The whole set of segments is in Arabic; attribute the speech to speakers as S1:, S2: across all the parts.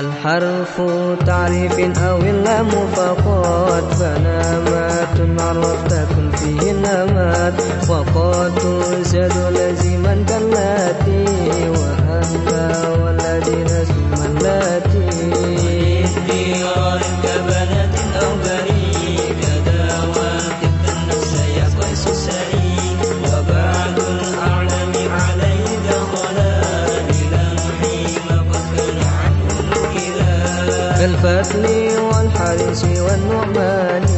S1: الحرف تعريف أو اللام فقط فنامات عرفت كن فيه نمات وقد تزاد لزما كاللاتي والحارس والنعمان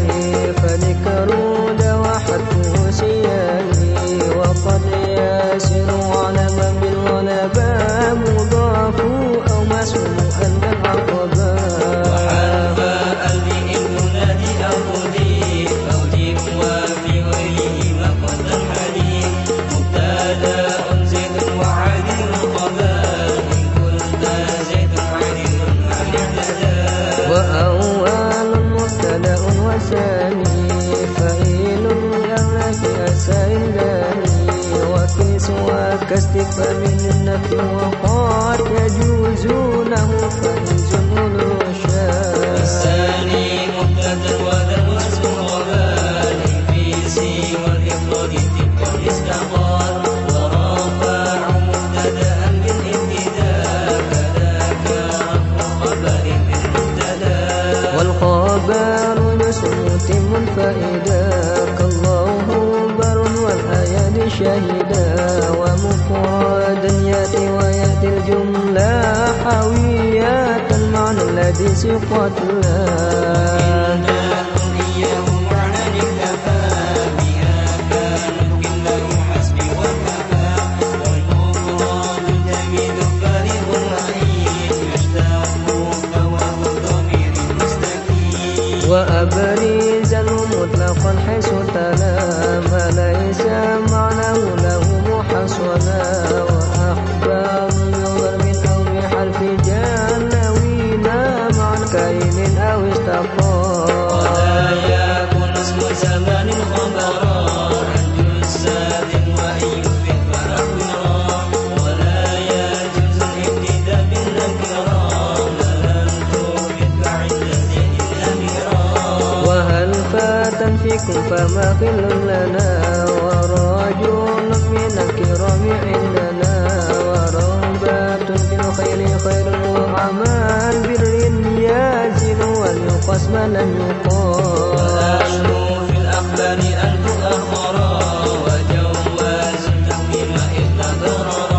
S1: شهيدا ومفرادا يأتي ويأتي الجملة حاوية المعنى الذي سقط لا. وأبرز المطلق حيث تلا ليس معناه له محصنا وأخبار بضرب أو بحرف جانوينا مع كائن أو استقام. فيكم فما خل لنا ورجل من الكرام عندنا ورغبة في الخير خير وعمل بر يازن والقسم لم يقال.
S2: والأشهر في الأخبار أن تؤخرا وجواز التقديم إذ ضررا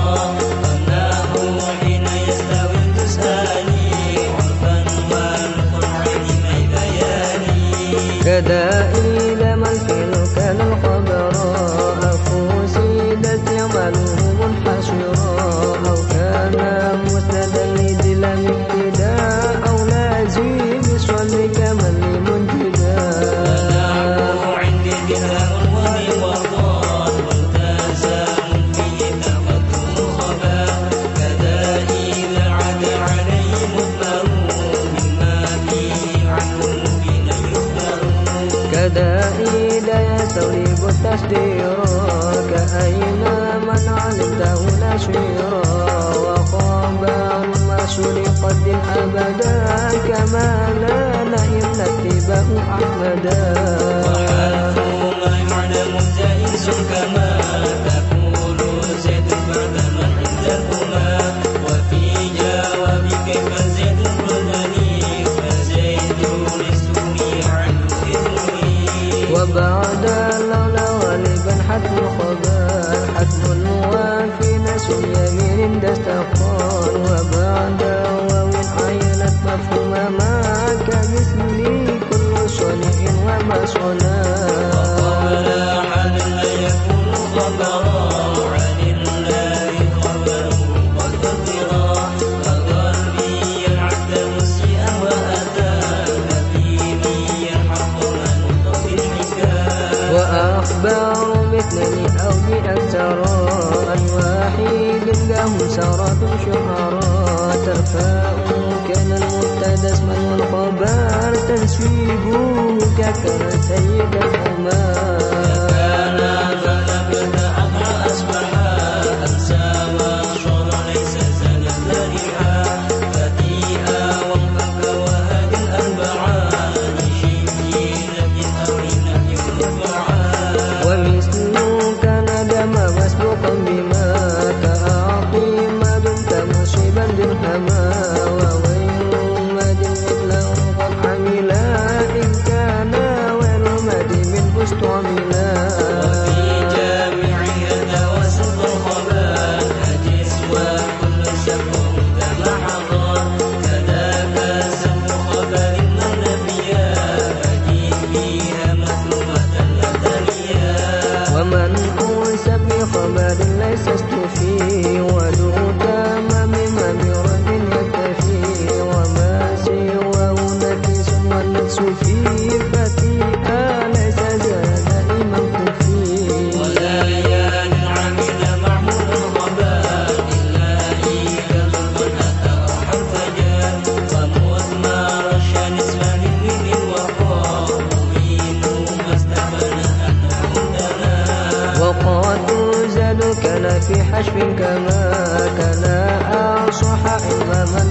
S1: كذا إذا يستوجب التصدير كأين من علمته نشيرا وخبر المشهور قدم أبدا كما لا نئم نكتبه أحمدا
S2: وحرف ما يعلم جائز كما
S1: وبعد واو عينت مفهوم كل وما صنع.
S2: وقبل لا يكون خبرا عن الله مسيئا وأتى. نبيني الحق من طب الحكام
S1: وأخبار باثنين أو بأكثر واحد له سارة شهرا ترفع كان المبتدا اسما والخبر تنسيبه ككر سيد الحمام كان في حشف كما كان أصح إلا من